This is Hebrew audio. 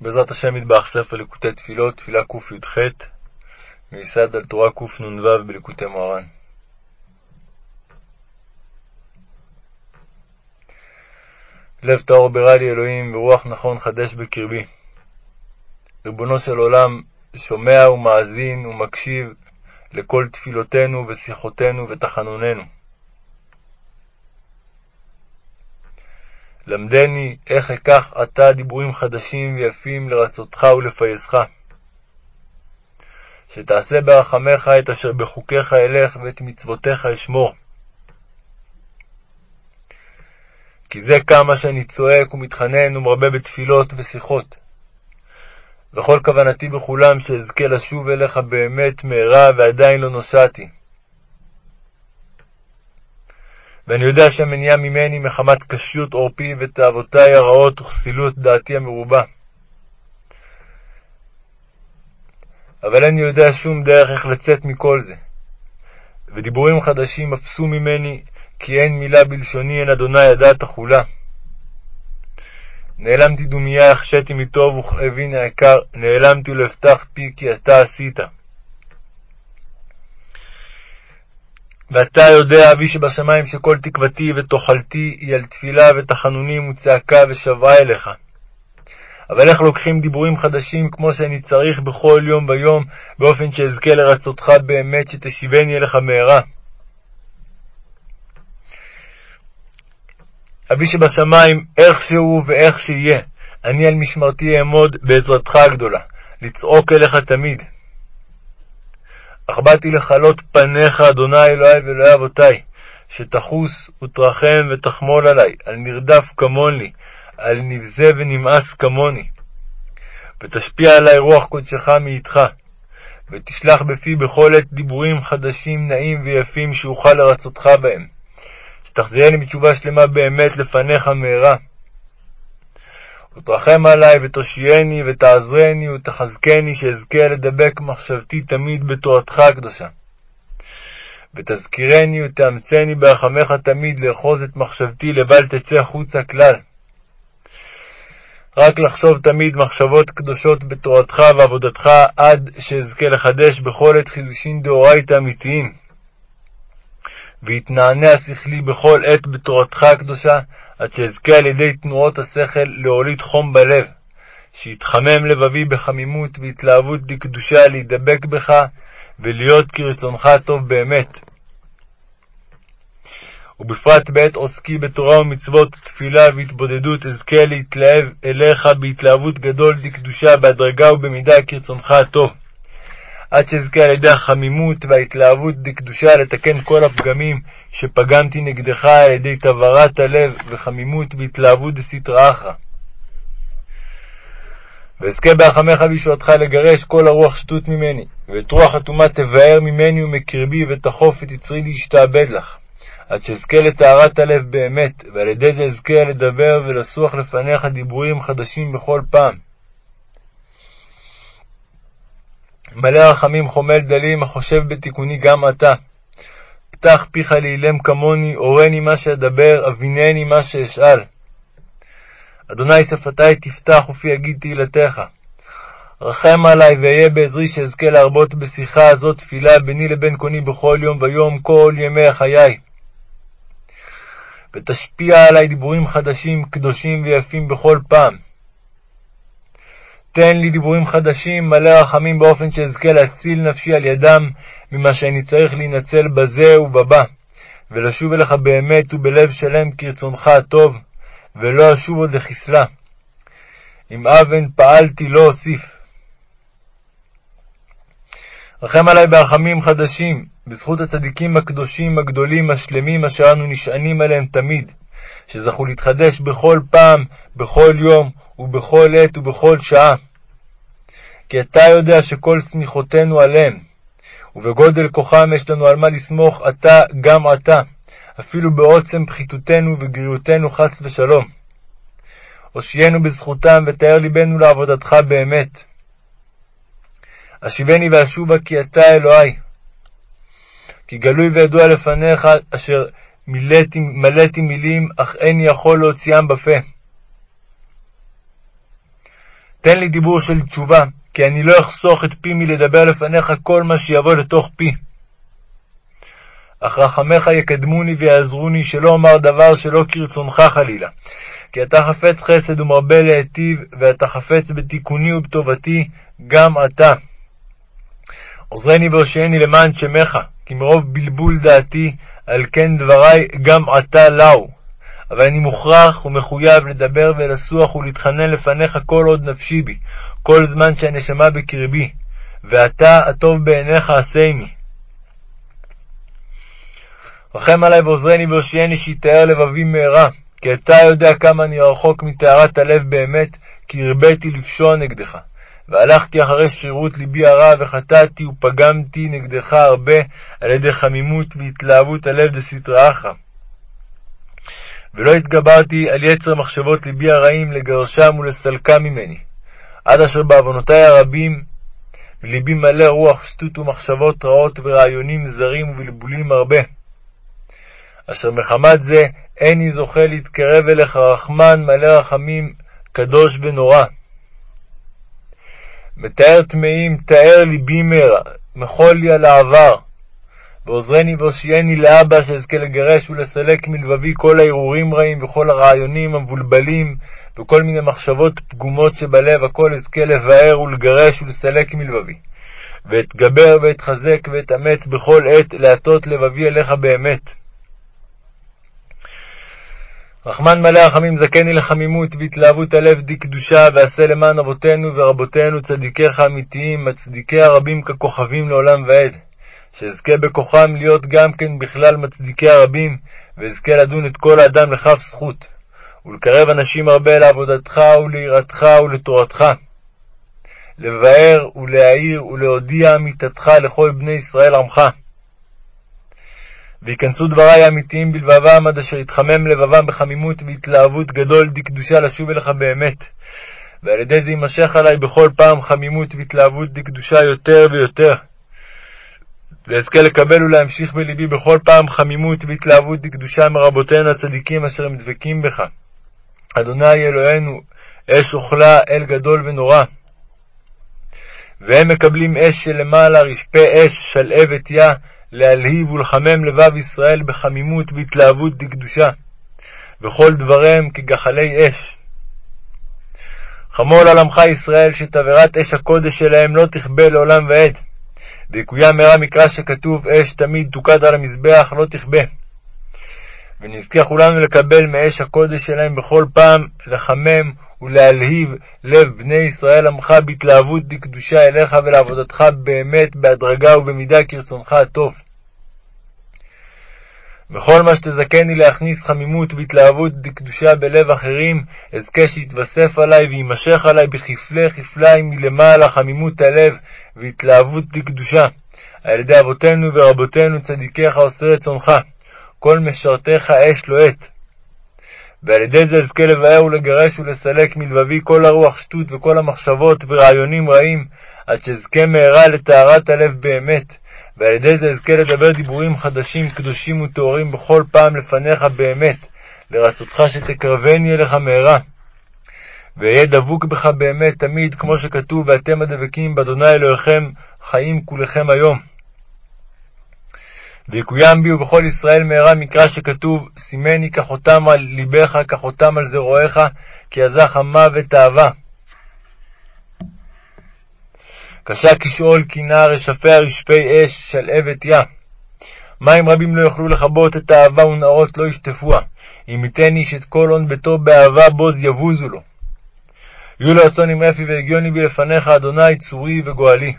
בעזרת השם יתברך ספר ליקוטי תפילות, תפילה קי"ח, מיסד על תורה קנ"ו בליקוטי מוהר"ן. לב טהור ברא לי אלוהים, ורוח נכון חדש בקרבי. ריבונו של עולם, שומע ומאזין ומקשיב לכל תפילותינו ושיחותינו ותחנוננו. למדני איך אקח עתה דיבורים חדשים ויפים לרצותך ולפייסך. שתעשה ברחמך את אשר בחוקיך אלך ואת מצוותיך אשמור. כי זה כמה שאני צועק ומתחנן ומרבה בתפילות ושיחות. וכל כוונתי בכולם שאזכה לשוב אליך באמת מהרה ועדיין לא נוסעתי. ואני יודע שהמניעה ממני מחמת קשיות עורפי ותאוותי הרעות וכסילות דעתי המרובה. אבל אני יודע שום דרך איך לצאת מכל זה. ודיבורים חדשים אפסו ממני, כי אין מילה בלשוני, אין אדוני ידע תחולה. נעלמתי דומיה, החשיתי מטוב וכאבי נעקר, נעלמתי לא אפתח פי כי אתה עשית. ואתה יודע, אבי שבשמיים, שכל תקוותי ותאכלתי היא על תפילה ותחנונים וצעקה ושבעה אליך. אבל איך לוקחים דיבורים חדשים כמו שאני צריך בכל יום ויום, באופן שאזכה לרצותך באמת, שתשיבני אליך מהרה? אבי שבשמיים, שהוא ואיך שיהיה, אני על משמרתי אעמוד בעזרתך הגדולה, לצעוק אליך תמיד. אך באתי לכלות פניך, אדוני אלוהי ואלוהי אבותי, שתחוס ותרחם ותחמול עלי, על נרדף כמוני, על נבזה ונמאס כמוני. ותשפיע עלי רוח קודשך מאיתך, ותשלח בפי בכל עת דיבורים חדשים, נעים ויפים, שאוכל לרצותך בהם. שתחזירני בתשובה שלמה באמת לפניך מהרה. ותרחם עלי ותושייני ותעזרני ותחזקני שאזכה לדבק מחשבתי תמיד בתורתך הקדושה. ותזכירני ותאמצני ברחמך תמיד לאחוז את מחשבתי לבל תצא חוצה כלל. רק לחשוב תמיד מחשבות קדושות בתורתך ועבודתך עד שאזכה לחדש בכל עת חידושין דאורייתא אמיתיים. ויתנענע שכלי בכל עת בתורתך הקדושה, עד שאזכה על ידי תנועות השכל להוליד חום בלב, שיתחמם לבבי בחמימות והתלהבות לקדושה להידבק בך, ולהיות כרצונך הטוב באמת. ובפרט בעת עוסקי בתורה ומצוות, תפילה והתבודדות, אזכה להתלהב אליך בהתלהבות גדול דקדושה, בהדרגה ובמידה כרצונך הטוב. עד שאזכה על ידי החמימות וההתלהבות דקדושה לתקן כל הפגמים שפגמתי נגדך על ידי טהרת הלב וחמימות והתלהבות אחרא. ואזכה בהחמך וישועתך לגרש כל הרוח שטות ממני, ואת רוח הטומאה תבער ממני ומקרבי, ותחוף את יצרי להשתעבד לך, עד שאזכה לטהרת הלב באמת, ועל ידי זה אזכה לדבר ולסוח לפניך דיבורים חדשים בכל פעם. מלא רחמים חומל דלים, החושב בתיקוני גם אתה. פתח פיך לאילם כמוני, הורני מה שאדבר, אבינני מה שאשאל. אדוני שפתי תפתח ופי יגיד תהילתך. רחם עלי ואהיה בעזרי שאזכה להרבות בשיחה הזאת תפילה ביני לבין קוני בכל יום ויום כל ימי חיי. ותשפיע עלי דיבורים חדשים, קדושים ויפים בכל פעם. תן לי דיבורים חדשים, מלא רחמים, באופן שאזכה להציל נפשי על ידם ממה שאני צריך להינצל בזה ובבא, ולשוב אליך באמת ובלב שלם כרצונך הטוב, ולא אשוב עוד לחסלה. אם אבן פעלתי לא אוסיף. רחם עלי ברחמים חדשים, בזכות הצדיקים הקדושים הגדולים השלמים אשר אנו נשענים עליהם תמיד, שזכו להתחדש בכל פעם, בכל יום, ובכל עת ובכל שעה. כי אתה יודע שכל סמיכותינו עליהם, ובגודל כוחם יש לנו על מה לסמוך אתה גם עתה, אפילו בעוצם פחיתותנו וגריעותנו חס ושלום. הושיענו בזכותם ותאר ליבנו לעבודתך באמת. אשיבני ואשובה כי אתה אלוהי. כי גלוי וידוע לפניך אשר מילאתי, מלאתי מילים, אך איני יכול להוציאם בפה. תן לי דיבור של תשובה, כי אני לא אחסוך את פי מלדבר לפניך כל מה שיבוא לתוך פי. אך רחמך יקדמוני ויעזרוני, שלא אומר דבר שלא כרצונך חלילה. כי אתה חפץ חסד ומרבה להיטיב, ואתה חפץ בתיקוני ובטובתי, גם אתה. עוזרני והושיעני למען שמך, כי מרוב בלבול דעתי, על כן דברי גם עתה לאו. אבל אני מוכרח ומחויב לדבר ולסוח ולהתחנן לפניך כל עוד נפשי בי, כל זמן שהנשמה בקרבי, ואתה הטוב בעיניך עשה עמי. רחם עלי ועוזרני והושיעני שיתאר לבבי מהרה, כי אתה יודע כמה אני רחוק מטהרת הלב באמת, כי הרביתי לפשוע נגדך. והלכתי אחרי שרירות ליבי הרע, וחטאתי ופגמתי נגדך הרבה על ידי חמימות והתלהבות הלב דסתרא אחרא. ולא התגברתי על יצר מחשבות ליבי הרעים לגרשם ולסלקם ממני, עד אשר בעוונותי הרבים ליבי מלא רוח שטות ומחשבות רעות ורעיונים זרים ובלבולים הרבה. אשר מחמת זה איני זוכה להתקרב אליך רחמן מלא רחמים, קדוש ונורא. מתאר טמאים, תאר ליבי מהרה, מחול לי על העבר, ועוזרני והושיעני לאבא, שאזכה לגרש ולסלק מלבבי כל הערעורים רעים וכל הרעיונים המבולבלים וכל מיני מחשבות פגומות שבלב, הכל אזכה לבאר ולגרש ולסלק מלבבי. ואתגבר ואתחזק ואתאמץ בכל עת להטות לבבי אליך באמת. רחמן מלא רחמים זכני לחמימות והתלהבות הלב די קדושה, ועשה למען אבותינו ורבותינו צדיקיך אמיתיים, מצדיקי הרבים ככוכבים לעולם ועד. שאזכה בכוחם להיות גם כן בכלל מצדיקי הרבים, ואזכה לדון את כל האדם לכף זכות, ולקרב אנשים הרבה לעבודתך וליראתך ולתורתך. לבאר ולהעיר ולהודיע אמיתתך לכל בני ישראל עמך. ויכנסו דברי האמיתיים בלבבם, עד אשר יתחמם לבבם בחמימות והתלהבות גדול דקדושה לשוב אליך באמת. ועל ידי זה יימשך עלי בכל פעם חמימות והתלהבות דקדושה יותר ויותר. ואזכה לקבל ולהמשיך בלבי בכל פעם חמימות והתלהבות דקדושה מרבותינו הצדיקים אשר הם דבקים בך. אדוני אלוהינו, אש אוכלה אל גדול ונורא. והם מקבלים אש שלמעלה, רשפי אש, שלהבת יה, להלהיב ולחמם לבב ישראל בחמימות והתלהבות דקדושה, וכל דבריהם כגחלי אש. חמול על עמך ישראל, שתבערת אש הקודש שלהם לא תכבה לעולם ועד. ויקוים מהרה מקרא שכתוב אש תמיד תוקד על המזבח לא תכבה. ונזכה כולנו לקבל מאש הקודש שלהם בכל פעם לחמם ולהלהיב לב בני ישראל עמך בהתלהבות דקדושה אליך ולעבודתך באמת בהדרגה ובמידה כרצונך הטוב. וכל מה שתזכני להכניס חמימות והתלהבות דקדושה בלב אחרים, אזכה שיתווסף עלי ויימשך עלי בכפלי כפליים מלמעלה חמימות הלב והתלהבות דקדושה, על ידי אבותינו ורבותינו צדיקיך עושה רצונך, כל משרתיך אש לוהט. ועל ידי זה אזכה לבאר ולגרש ולסלק מלבבי כל הרוח שטות וכל המחשבות ורעיונים רעים, עד שאזכה מהרה לטהרת הלב באמת, ועל ידי זה אזכה לדבר דיבורים חדשים, קדושים וטהורים בכל פעם לפניך באמת, לרצותך שתקרבני אליך מהרה. ואהיה דבוק בך באמת תמיד, כמו שכתוב, ואתם הדבקים באדוני אלוהיכם, חיים כולכם היום. ויקוים בי ובכל ישראל מהרה מקרא שכתוב, שימני כחותם על ליבך, כחותם על זרועיך, כי עזך המוות אהבה. קשה כשאול קינה רשפיה רשפי אש שלהבת יה. מים רבים לא יוכלו לכבות את האהבה ונערות לא ישטפוה. אם ייתן איש את כל הון ביתו באהבה בוז יבוזו לו. יהיו לרצון עם רפי והגיוני בי לפניך, אדוני צורי וגואלי.